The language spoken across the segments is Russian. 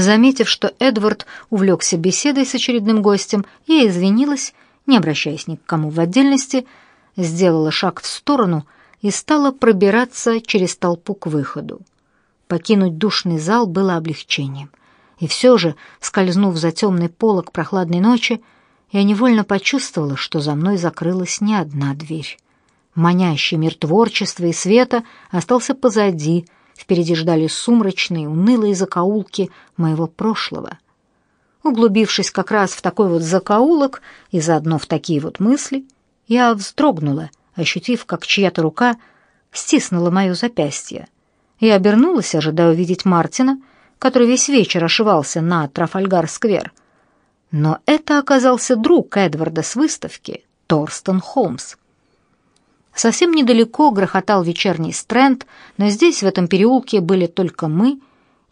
Заметив, что Эдвард увлекся беседой с очередным гостем, я извинилась, не обращаясь ни к кому в отдельности, сделала шаг в сторону и стала пробираться через толпу к выходу. Покинуть душный зал было облегчением. И все же, скользнув за темный полог прохладной ночи, я невольно почувствовала, что за мной закрылась не одна дверь. Манящий мир творчества и света остался позади, Впереди ждали сумрачные, унылые закоулки моего прошлого. Углубившись как раз в такой вот закоулок и заодно в такие вот мысли, я вздрогнула, ощутив, как чья-то рука стиснула мое запястье. Я обернулась, ожидая увидеть Мартина, который весь вечер ошивался на Трафальгар-сквер. Но это оказался друг Эдварда с выставки, Торстен Холмс. Совсем недалеко грохотал вечерний стренд, но здесь, в этом переулке, были только мы,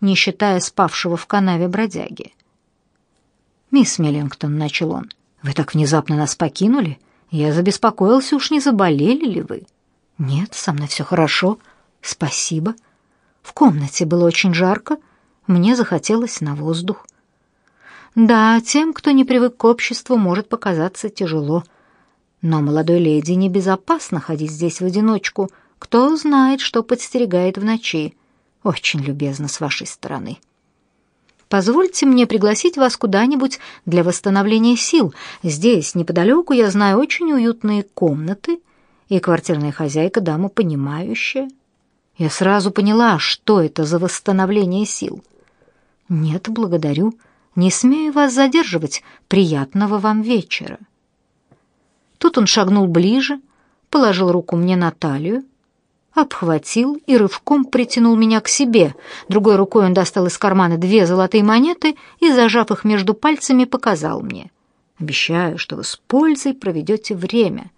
не считая спавшего в канаве бродяги. «Мисс Миллингтон», — начал он, — «вы так внезапно нас покинули? Я забеспокоился, уж не заболели ли вы?» «Нет, со мной все хорошо. Спасибо. В комнате было очень жарко, мне захотелось на воздух». «Да, тем, кто не привык к обществу, может показаться тяжело», но молодой леди небезопасно ходить здесь в одиночку. Кто знает, что подстерегает в ночи. Очень любезно с вашей стороны. Позвольте мне пригласить вас куда-нибудь для восстановления сил. Здесь, неподалеку, я знаю очень уютные комнаты, и квартирная хозяйка дама понимающая. Я сразу поняла, что это за восстановление сил. Нет, благодарю. Не смею вас задерживать. Приятного вам вечера. Тут он шагнул ближе, положил руку мне на талию, обхватил и рывком притянул меня к себе. Другой рукой он достал из кармана две золотые монеты и, зажав их между пальцами, показал мне. «Обещаю, что вы с пользой проведете время».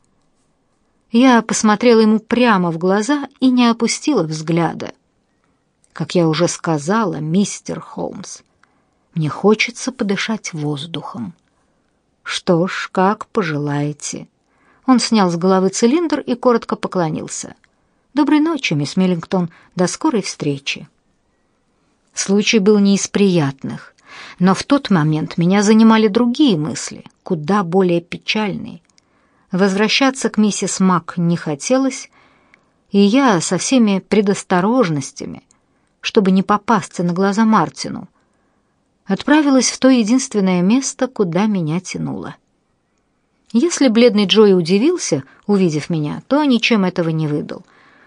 Я посмотрела ему прямо в глаза и не опустила взгляда. Как я уже сказала, мистер Холмс, мне хочется подышать воздухом. Что ж, как пожелаете. Он снял с головы цилиндр и коротко поклонился. «Доброй ночи, мисс Миллингтон. До скорой встречи». Случай был не из приятных, но в тот момент меня занимали другие мысли, куда более печальные. Возвращаться к миссис Мак не хотелось, и я со всеми предосторожностями, чтобы не попасться на глаза Мартину, отправилась в то единственное место, куда меня тянуло. Если бледный Джой удивился, увидев меня, то ничем этого не выдал.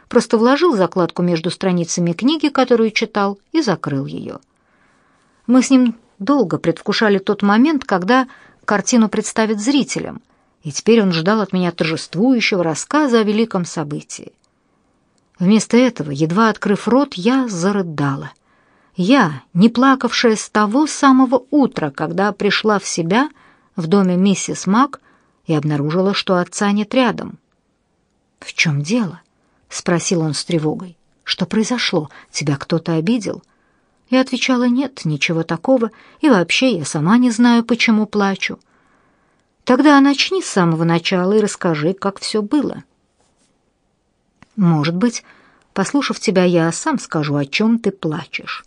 Просто вложил закладку между страницами книги, которую читал, и закрыл ее. Мы с ним долго предвкушали тот момент, когда картину представят зрителям, и теперь он ждал от меня торжествующего рассказа о великом событии. Вместо этого, едва открыв рот, я зарыдала. Я, не плакавшая с того самого утра, когда пришла в себя в доме миссис Мак, и обнаружила, что отца нет рядом. «В чем дело?» — спросил он с тревогой. «Что произошло? Тебя кто-то обидел?» Я отвечала, «Нет, ничего такого, и вообще я сама не знаю, почему плачу». «Тогда начни с самого начала и расскажи, как все было». «Может быть, послушав тебя, я сам скажу, о чем ты плачешь».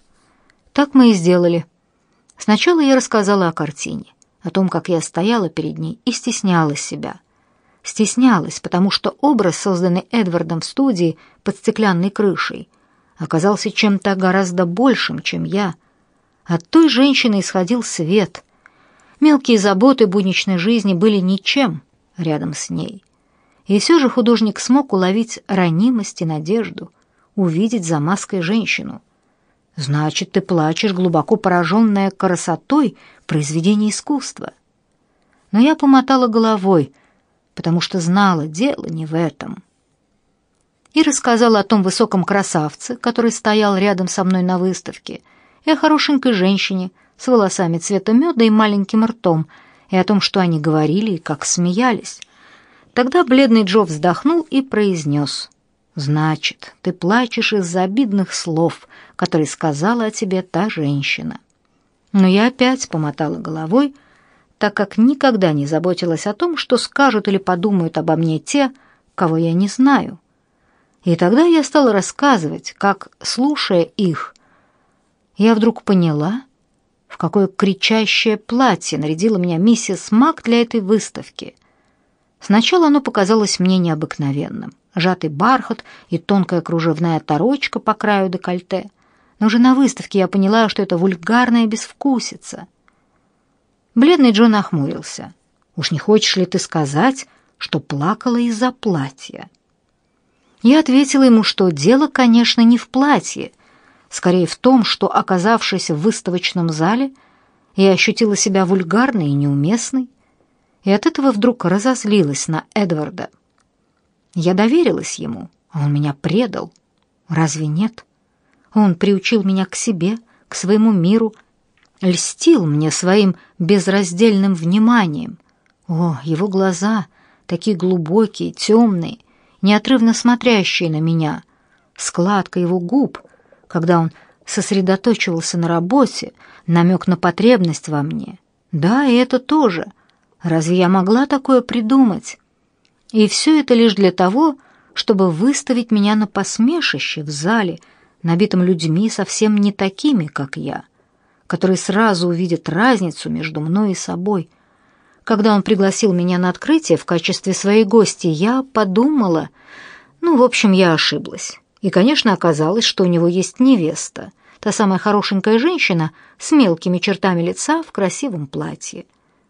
Так мы и сделали. Сначала я рассказала о картине о том, как я стояла перед ней и стеснялась себя. Стеснялась, потому что образ, созданный Эдвардом в студии под стеклянной крышей, оказался чем-то гораздо большим, чем я. От той женщины исходил свет. Мелкие заботы будничной жизни были ничем рядом с ней. И все же художник смог уловить ранимость и надежду, увидеть за маской женщину — Значит, ты плачешь, глубоко пораженная красотой произведения искусства. Но я помотала головой, потому что знала, дело не в этом. И рассказала о том высоком красавце, который стоял рядом со мной на выставке, и о хорошенькой женщине с волосами цвета меда и маленьким ртом, и о том, что они говорили и как смеялись. Тогда бледный Джо вздохнул и произнес — Значит, ты плачешь из-за обидных слов, которые сказала о тебе та женщина. Но я опять помотала головой, так как никогда не заботилась о том, что скажут или подумают обо мне те, кого я не знаю. И тогда я стала рассказывать, как, слушая их, я вдруг поняла, какое кричащее платье нарядила меня миссис Мак для этой выставки. Сначала оно показалось мне необыкновенным. Жатый бархат и тонкая кружевная оторочка по краю декольте. Но уже на выставке я поняла, что это вульгарная безвкусица. Бледный Джон охмурился. «Уж не хочешь ли ты сказать, что плакала из-за платья?» Я ответила ему, что дело, конечно, не в платье, скорее в том, что, оказавшись в выставочном зале, я ощутила себя вульгарной и неуместной, и от этого вдруг разозлилась на Эдварда. Я доверилась ему, а он меня предал. Разве нет? Он приучил меня к себе, к своему миру, льстил мне своим безраздельным вниманием. О, его глаза, такие глубокие, темные, неотрывно смотрящие на меня, складка его губ — когда он сосредоточивался на работе, намек на потребность во мне. Да, и это тоже. Разве я могла такое придумать? И все это лишь для того, чтобы выставить меня на посмешище в зале, набитом людьми совсем не такими, как я, которые сразу увидят разницу между мной и собой. Когда он пригласил меня на открытие в качестве своей гости, я подумала... Ну, в общем, я ошиблась. И, конечно, оказалось, что у него есть невеста, та самая хорошенькая женщина с мелкими чертами лица в красивом платье.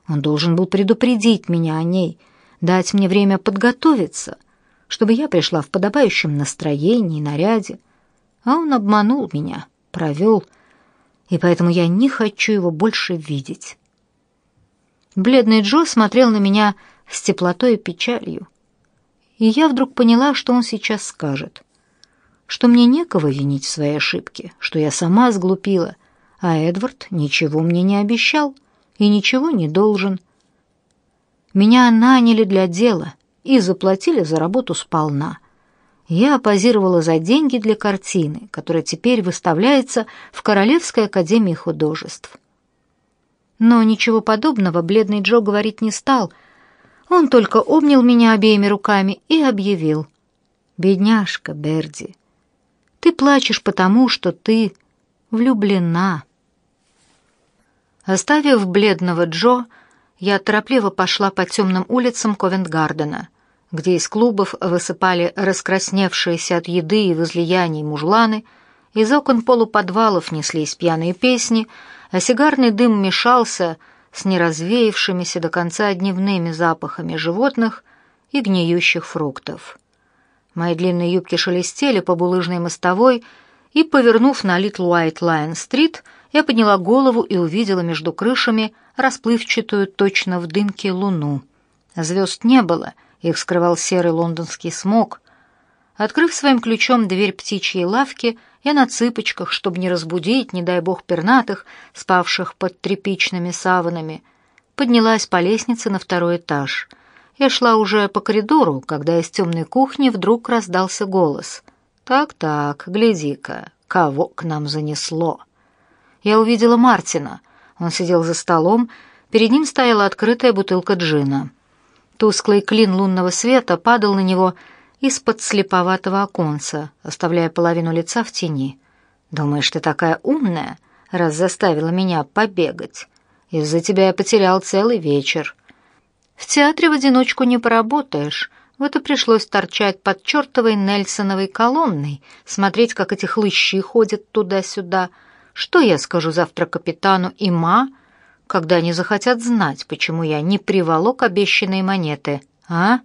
Он должен был предупредить меня о ней, дать мне время подготовиться, чтобы я пришла в подобающем настроении и наряде. А он обманул меня, провел, и поэтому я не хочу его больше видеть. Бледный Джо смотрел на меня с теплотой и печалью, и я вдруг поняла, что он сейчас скажет — что мне некого винить в своей ошибке, что я сама сглупила, а Эдвард ничего мне не обещал и ничего не должен. Меня наняли для дела и заплатили за работу сполна. Я позировала за деньги для картины, которая теперь выставляется в Королевской академии художеств. Но ничего подобного бледный Джо говорить не стал. Он только обнял меня обеими руками и объявил. «Бедняжка Берди, ты плачешь потому, что ты влюблена. Оставив бледного Джо, я торопливо пошла по темным улицам Ковент-Гардена, где из клубов высыпали раскрасневшиеся от еды и возлияний мужланы, из окон полуподвалов неслись пьяные песни, а сигарный дым мешался с неразвеявшимися до конца дневными запахами животных и гниющих фруктов. Мои длинные юбки шелестели по булыжной мостовой, и, повернув на Литл Уайт Лайн-стрит, я подняла голову и увидела между крышами расплывчатую точно в дымке луну. Звезд не было, их скрывал серый лондонский смог. Открыв своим ключом дверь птичьей лавки, я на цыпочках, чтобы не разбудить, не дай бог, пернатых, спавших под тряпичными саванами, поднялась по лестнице на второй этаж — я шла уже по коридору, когда из темной кухни вдруг раздался голос. «Так-так, гляди-ка, кого к нам занесло?» Я увидела Мартина. Он сидел за столом, перед ним стояла открытая бутылка джина. Тусклый клин лунного света падал на него из-под слеповатого оконца, оставляя половину лица в тени. «Думаешь, ты такая умная, раз заставила меня побегать? Из-за тебя я потерял целый вечер. В театре в одиночку не поработаешь. Вот и пришлось торчать под чертовой Нельсоновой колонной, смотреть, как эти хлыщи ходят туда-сюда. Что я скажу завтра капитану и ма, когда они захотят знать, почему я не приволок обещанные монеты, а?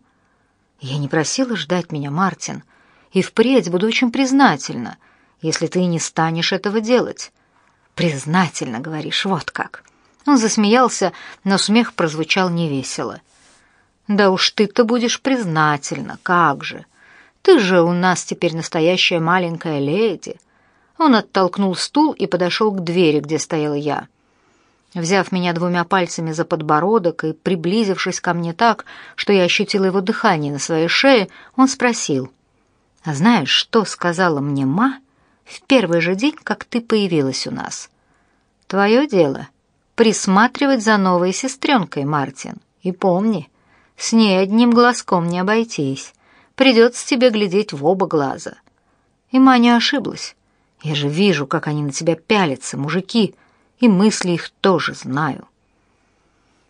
Я не просила ждать меня, Мартин, и впредь буду очень признательна, если ты не станешь этого делать. Признательно, говоришь, вот как. Он засмеялся, но смех прозвучал невесело. «Да уж ты-то будешь признательна, как же! Ты же у нас теперь настоящая маленькая леди!» Он оттолкнул стул и подошел к двери, где стояла я. Взяв меня двумя пальцами за подбородок и приблизившись ко мне так, что я ощутила его дыхание на своей шее, он спросил, «А знаешь, что сказала мне ма в первый же день, как ты появилась у нас?» «Твое дело присматривать за новой сестренкой, Мартин. И помни, с ней одним глазком не обойтись. Придется тебе глядеть в оба глаза. И Маня ошиблась. Я же вижу, как они на тебя пялятся, мужики. и мысли их тоже знаю.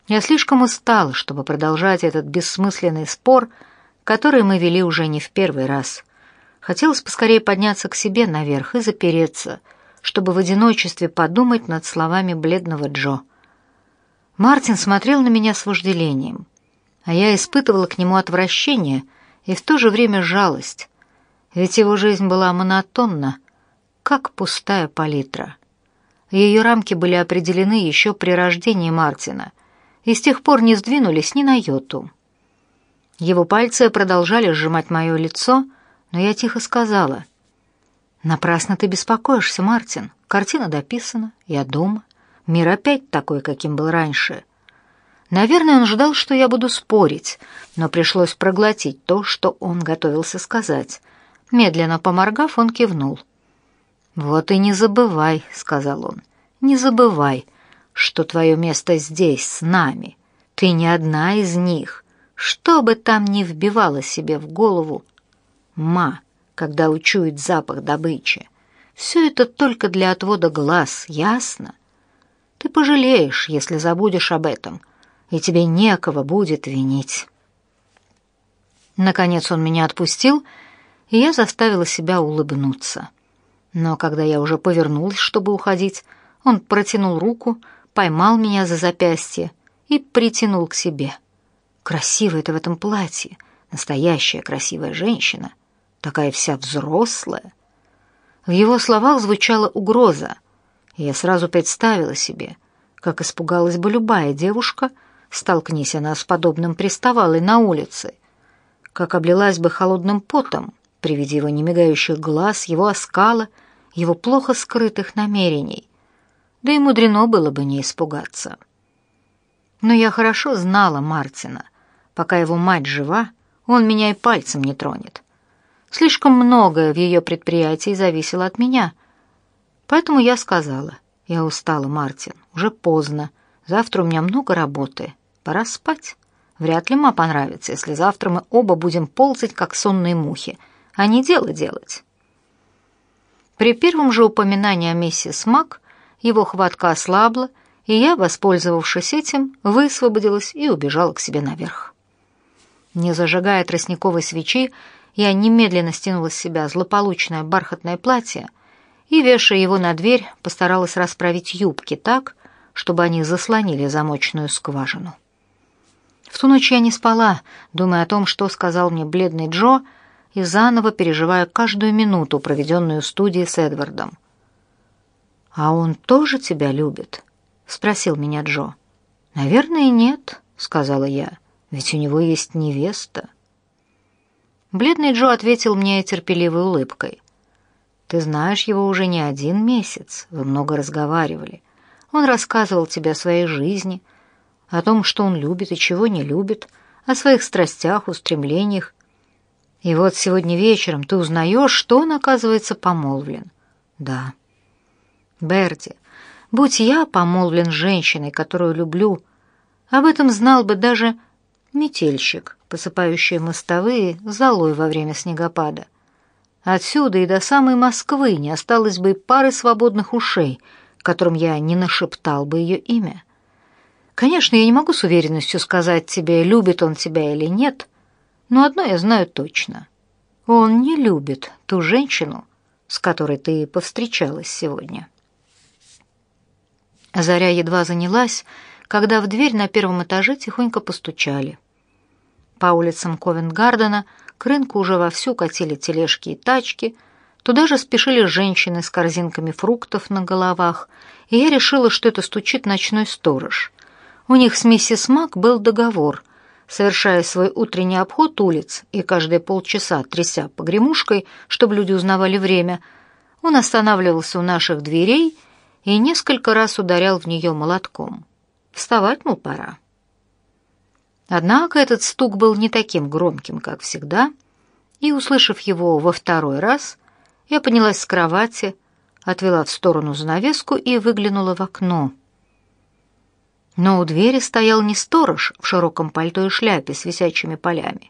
Я слишком устала, чтобы продолжать этот бессмысленный спор, который мы вели уже не в первый раз. Хотелось поскорее подняться к себе наверх и запереться, чтобы в одиночестве подумать над словами бледного Джо. Мартин смотрел на меня с вожделением, а я испытывала к нему отвращение и в то же время жалость, ведь его жизнь была монотонна, как пустая палитра. Ее рамки были определены еще при рождении Мартина и с тех пор не сдвинулись ни на йоту. Его пальцы продолжали сжимать мое лицо, но я тихо сказала — Напрасно ты беспокоишься, Мартин. Картина дописана, я дома. Мир опять такой, каким был раньше. Наверное, он ждал, что я буду спорить, но пришлось проглотить то, что он готовился сказать. Медленно поморгав, он кивнул. «Вот и не забывай», — сказал он, — «не забывай, что твое место здесь, с нами. Ты не одна из них. Что бы там ни вбивало себе в голову, ма, когда учует запах добычи. Все это только для отвода глаз, ясно? Ты пожалеешь, если забудешь об этом, и тебе некого будет винить. Наконец он меня отпустил, и я заставила себя улыбнуться. Но когда я уже повернулась, чтобы уходить, он протянул руку, поймал меня за запястье и притянул к себе. Красивая ты в этом платье, настоящая красивая женщина — такая вся взрослая. В его словах звучала угроза, и я сразу представила себе, как испугалась бы любая девушка, столкнись она с подобным приставалой на улице, как облилась бы холодным потом при виде его немигающих глаз, его оскала, его плохо скрытых намерений. Да и мудрено было бы не испугаться. Но я хорошо знала Мартина. Пока его мать жива, он меня и пальцем не тронет. Слишком многое в ее предприятии зависело от меня. Поэтому я сказала, я устала, Мартин, уже поздно. Завтра у меня много работы. Пора спать. Вряд ли ма понравится, если завтра мы оба будем ползать, как сонные мухи, а не дело делать. При первом же упоминании о миссис Мак его хватка ослабла, и я, воспользовавшись этим, высвободилась и убежала к себе наверх. Не зажигая тростниковой свечи, я немедленно стянула с себя злополучное бархатное платье и, вешая его на дверь, постаралась расправить юбки так, чтобы они заслонили замочную скважину. В ту ночь я не спала, думая о том, что сказал мне бледный Джо, и заново переживая каждую минуту, проведенную в студии с Эдвардом. «А он тоже тебя любит?» — спросил меня Джо. «Наверное, нет», — сказала я, — «ведь у него есть невеста». Бледный Джо ответил мне терпеливой улыбкой. «Ты знаешь его уже не один месяц, вы много разговаривали. Он рассказывал тебе о своей жизни, о том, что он любит и чего не любит, о своих страстях, устремлениях. И вот сегодня вечером ты узнаешь, что он, оказывается, помолвлен. Да. Берти, будь я помолвлен женщиной, которую люблю, об этом знал бы даже метельщик, посыпающий мостовые золой во время снегопада. Отсюда и до самой Москвы не осталось бы пары свободных ушей, которым я не нашептал бы ее имя. Конечно, я не могу с уверенностью сказать тебе, любит он тебя или нет, но одно я знаю точно. Он не любит ту женщину, с которой ты повстречалась сегодня. Заря едва занялась, когда в дверь на первом этаже тихонько постучали. По улицам Ковент-Гардена к рынку уже вовсю катили тележки и тачки, туда же спешили женщины с корзинками фруктов на головах, и я решила, что это стучит ночной сторож. У них с миссис Мак был договор. Совершая свой утренний обход улиц и каждые полчаса тряся погремушкой, чтобы люди узнавали время, он останавливался у наших дверей и несколько раз ударял в нее молотком. Вставать, мол, пора. Однако этот стук был не таким громким, как всегда, и, услышав его во второй раз, я поднялась с кровати, отвела в сторону занавеску и выглянула в окно. Но у двери стоял не сторож в широком пальто и шляпе с висячими полями.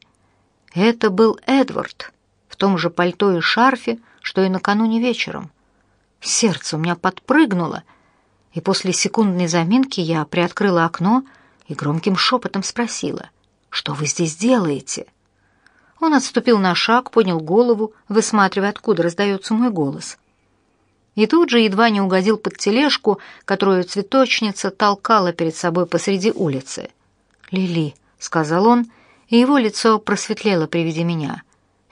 Это был Эдвард в том же пальто и шарфе, что и накануне вечером. Сердце у меня подпрыгнуло, и после секундной заминки я приоткрыла окно и громким шепотом спросила, «Что вы здесь делаете?» Он отступил на шаг, поднял голову, высматривая, откуда раздается мой голос. И тут же едва не угодил под тележку, которую цветочница толкала перед собой посреди улицы. «Лили», — сказал он, и его лицо просветлело при виде меня.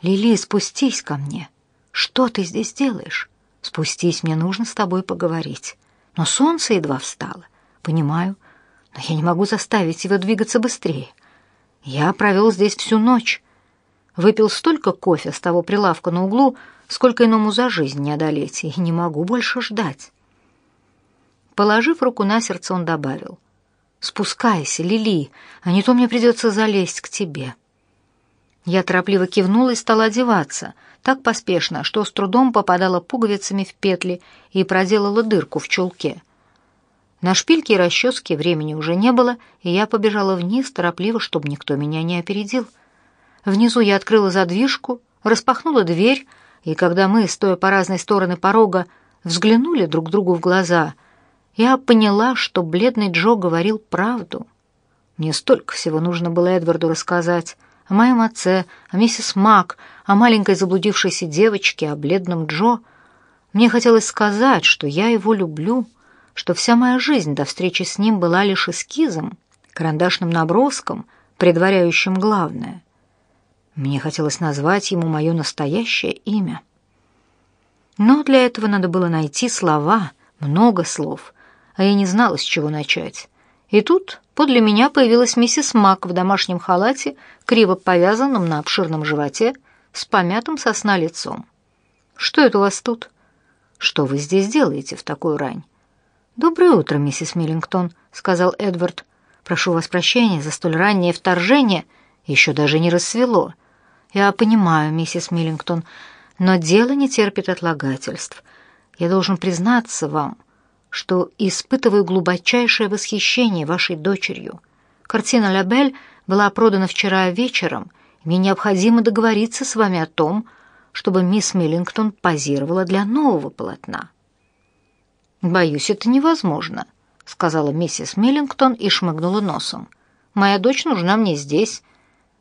«Лили, спустись ко мне. Что ты здесь делаешь? Спустись, мне нужно с тобой поговорить». Но солнце едва встало. Понимаю, но я не могу заставить его двигаться быстрее. Я провел здесь всю ночь. Выпил столько кофе с того прилавка на углу, сколько иному за жизнь не одолеть, и не могу больше ждать. Положив руку на сердце, он добавил. «Спускайся, Лили, а не то мне придется залезть к тебе». Я торопливо кивнула и стала одеваться, так поспешно, что с трудом попадала пуговицами в петли и проделала дырку в чулке. На шпильке и расческе времени уже не было, и я побежала вниз торопливо, чтобы никто меня не опередил. Внизу я открыла задвижку, распахнула дверь, и когда мы, стоя по разные стороны порога, взглянули друг другу в глаза, я поняла, что бледный Джо говорил правду. Мне столько всего нужно было Эдварду рассказать о моем отце, о миссис Мак, о маленькой заблудившейся девочке, о бледном Джо. Мне хотелось сказать, что я его люблю, что вся моя жизнь до встречи с ним была лишь эскизом, карандашным наброском, предваряющим главное. Мне хотелось назвать ему мое настоящее имя. Но для этого надо было найти слова, много слов, а я не знала, с чего начать. И тут подле меня появилась миссис Мак в домашнем халате, криво повязанном на обширном животе, с помятым сосна лицом. «Что это у вас тут? Что вы здесь делаете в такую рань?» «Доброе утро, миссис Миллингтон», — сказал Эдвард. «Прошу вас прощения за столь раннее вторжение. Еще даже не рассвело. Я понимаю, миссис Миллингтон, но дело не терпит отлагательств. Я должен признаться вам, что испытываю глубочайшее восхищение вашей дочерью. Картина «Лабель» была продана вчера вечером. Мне необходимо договориться с вами о том, чтобы мисс Миллингтон позировала для нового полотна. «Боюсь, это невозможно», — сказала миссис Миллингтон и шмыгнула носом. «Моя дочь нужна мне здесь.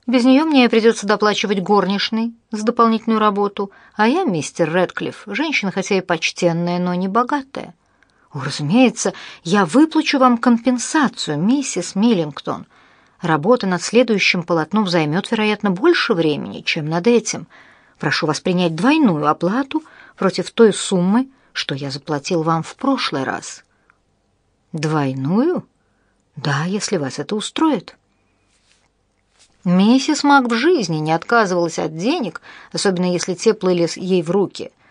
Без нее мне придется доплачивать горничной за дополнительную работу, а я, мистер Рэдклифф, женщина хотя и почтенная, но не богатая. О, разумеется, я выплачу вам компенсацию, миссис Миллингтон. Работа над следующим полотном займет, вероятно, больше времени, чем над этим. Прошу вас принять двойную оплату против той суммы, что я заплатил вам в прошлый раз. Двойную? Да, если вас это устроит. Миссис Мак в жизни не отказывалась от денег, особенно если те плыли ей в руки —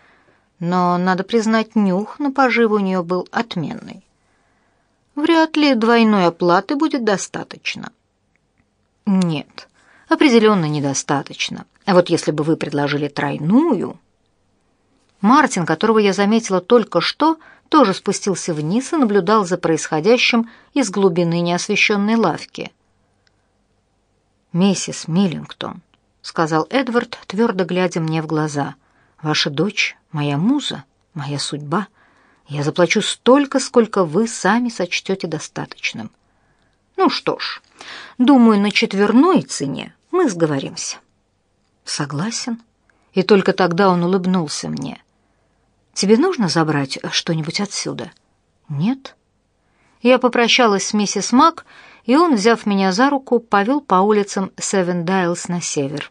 но, надо признать, нюх на поживу у нее был отменный. Вряд ли двойной оплаты будет достаточно. Нет, определенно недостаточно. А вот если бы вы предложили тройную... Мартин, которого я заметила только что, тоже спустился вниз и наблюдал за происходящим из глубины неосвещенной лавки. «Миссис Миллингтон», — сказал Эдвард, твердо глядя мне в глаза, — «ваша дочь моя муза, моя судьба. Я заплачу столько, сколько вы сами сочтете достаточным. Ну что ж, думаю, на четверной цене мы сговоримся. Согласен. И только тогда он улыбнулся мне. Тебе нужно забрать что-нибудь отсюда? Нет. Я попрощалась с миссис Мак, и он, взяв меня за руку, повел по улицам Севен Дайлс на север.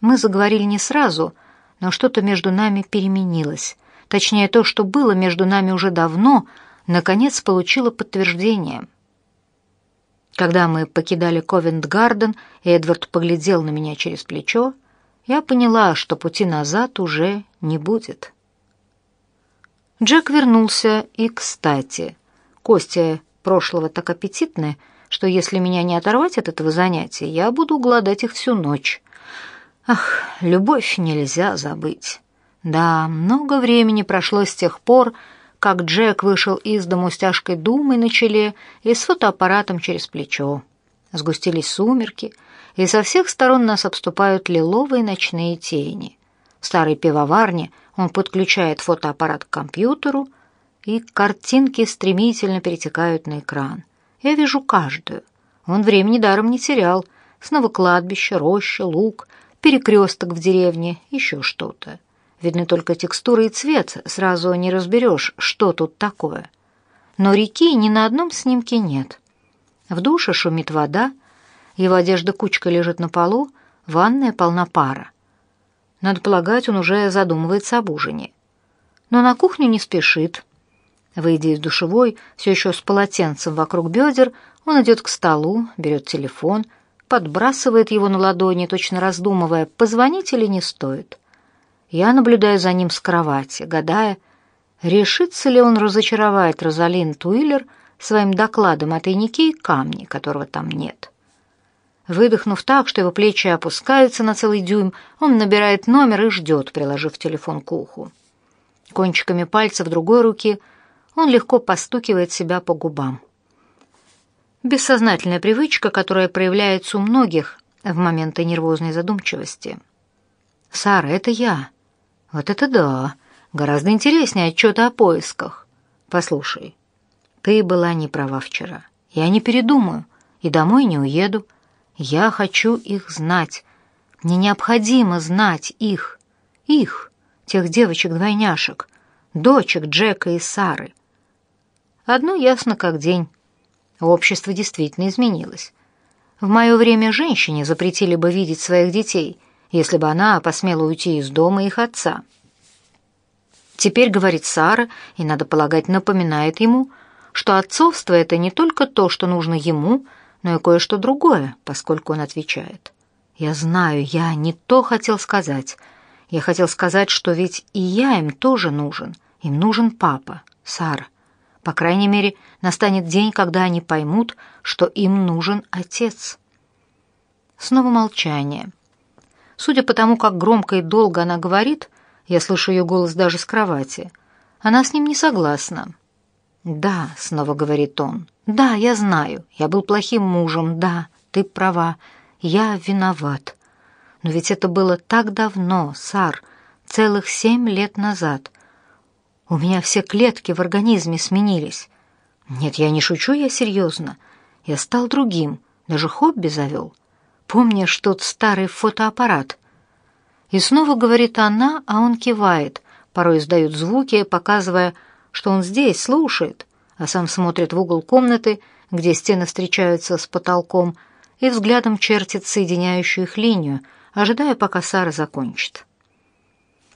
Мы заговорили не сразу, но что-то между нами переменилось. Точнее, то, что было между нами уже давно, наконец получило подтверждение. Когда мы покидали Ковент-Гарден, и Эдвард поглядел на меня через плечо, я поняла, что пути назад уже не будет. Джек вернулся, и, кстати, кости прошлого так аппетитны, что если меня не оторвать от этого занятия, я буду голодать их всю ночь. Ах, любовь нельзя забыть. Да, много времени прошло с тех пор, как Джек вышел из дому с тяжкой думой на челе и с фотоаппаратом через плечо. Сгустились сумерки, и со всех сторон нас обступают лиловые ночные тени. В старой пивоварне он подключает фотоаппарат к компьютеру и картинки стремительно перетекают на экран. Я вижу каждую. Он времени даром не терял. Снова кладбище, роща, луг, перекресток в деревне, еще что-то. Видны только текстура и цвет, сразу не разберешь, что тут такое. Но реки ни на одном снимке нет. В душе шумит вода, его одежда кучка лежит на полу, ванная полна пара. Надо полагать, он уже задумывается об ужине. Но на кухню не спешит. Выйдя из душевой, все еще с полотенцем вокруг бедер, он идет к столу, берет телефон, подбрасывает его на ладони, точно раздумывая, позвонить или не стоит. Я наблюдаю за ним с кровати, гадая, решится ли он разочаровать Розалин Туиллер своим докладом о тайнике и камне, которого там нет. Выдохнув так, что его плечи опускаются на целый дюйм, он набирает номер и ждет, приложив телефон к уху. Кончиками пальцев другой руки он легко постукивает себя по губам. Бессознательная привычка, которая проявляется у многих в моменты нервозной задумчивости. «Сара, это я». «Вот это да! Гораздо интереснее отчета о поисках. Послушай, ты была не права вчера. Я не передумаю и домой не уеду. Я хочу их знать. Мне необходимо знать их. Их, тех девочек-двойняшек, дочек Джека и Сары. Одно ясно как день. Общество действительно изменилось. В мое время женщине запретили бы видеть своих детей, если бы она посмела уйти из дома их отца. Теперь говорит Сара, и, надо полагать, напоминает ему, что отцовство — это не только то, что нужно ему, но и кое-что другое, поскольку он отвечает. «Я знаю, я не то хотел сказать. Я хотел сказать, что ведь и я им тоже нужен. Им нужен папа, Сара. По крайней мере, настанет день, когда они поймут, что им нужен отец». Снова молчание. Судя по тому, как громко и долго она говорит, я слышу ее голос даже с кровати. Она с ним не согласна. «Да», — снова говорит он, да, я знаю, я был плохим мужем, да, ты права, я виноват. Но ведь это было так давно, Сар, целых семь лет назад. У меня все клетки в организме сменились. Нет, я не шучу, я серьезно. Я стал другим, даже хобби завел. Помнишь тот старый фотоаппарат? И снова говорит она, а он кивает, порой издает звуки, показывая, что он здесь, слушает а сам смотрит в угол комнаты, где стены встречаются с потолком, и взглядом чертит соединяющую их линию, ожидая, пока Сара закончит.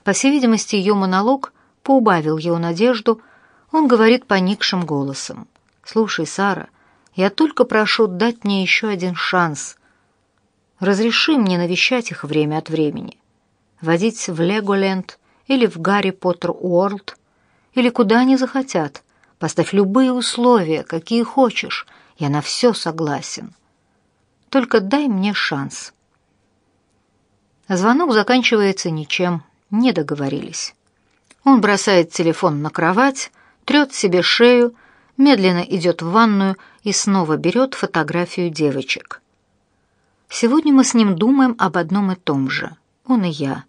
По всей видимости, ее монолог поубавил его надежду, он говорит поникшим голосом. «Слушай, Сара, я только прошу дать мне еще один шанс. Разреши мне навещать их время от времени, водить в Леголенд или в Гарри Поттер Уорлд, или куда они захотят» Поставь любые условия, какие хочешь. Я на все согласен. Только дай мне шанс. Звонок заканчивается ничем. Не договорились. Он бросает телефон на кровать, трет себе шею, медленно идет в ванную и снова берет фотографию девочек. Сегодня мы с ним думаем об одном и том же, он и я.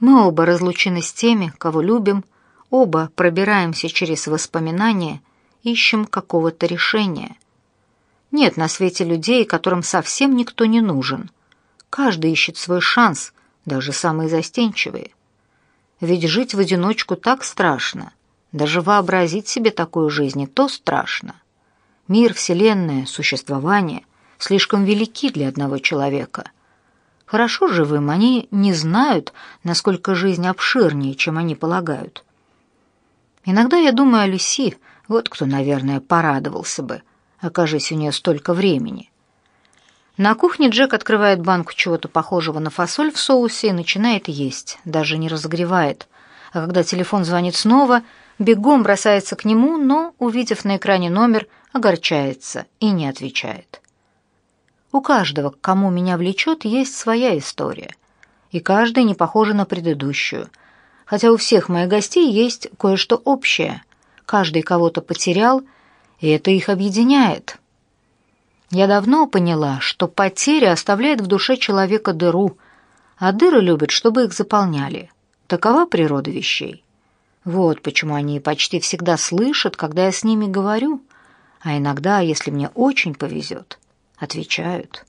Мы оба разлучены с теми, кого любим, Оба пробираемся через воспоминания, ищем какого-то решения. Нет на свете людей, которым совсем никто не нужен. Каждый ищет свой шанс, даже самые застенчивые. Ведь жить в одиночку так страшно. Даже вообразить себе такую жизнь и то страшно. Мир, вселенная, существование слишком велики для одного человека. Хорошо живым они не знают, насколько жизнь обширнее, чем они полагают. Иногда я думаю о Люси, вот кто, наверное, порадовался бы, окажись у нее столько времени. На кухне Джек открывает банку чего-то похожего на фасоль в соусе и начинает есть, даже не разогревает. А когда телефон звонит снова, бегом бросается к нему, но, увидев на экране номер, огорчается и не отвечает. У каждого, к кому меня влечет, есть своя история, и каждая не похожа на предыдущую — хотя у всех моих гостей есть кое-что общее. Каждый кого-то потерял, и это их объединяет. Я давно поняла, что потеря оставляет в душе человека дыру, а дыры любят, чтобы их заполняли. Такова природа вещей. Вот почему они почти всегда слышат, когда я с ними говорю, а иногда, если мне очень повезет, отвечают.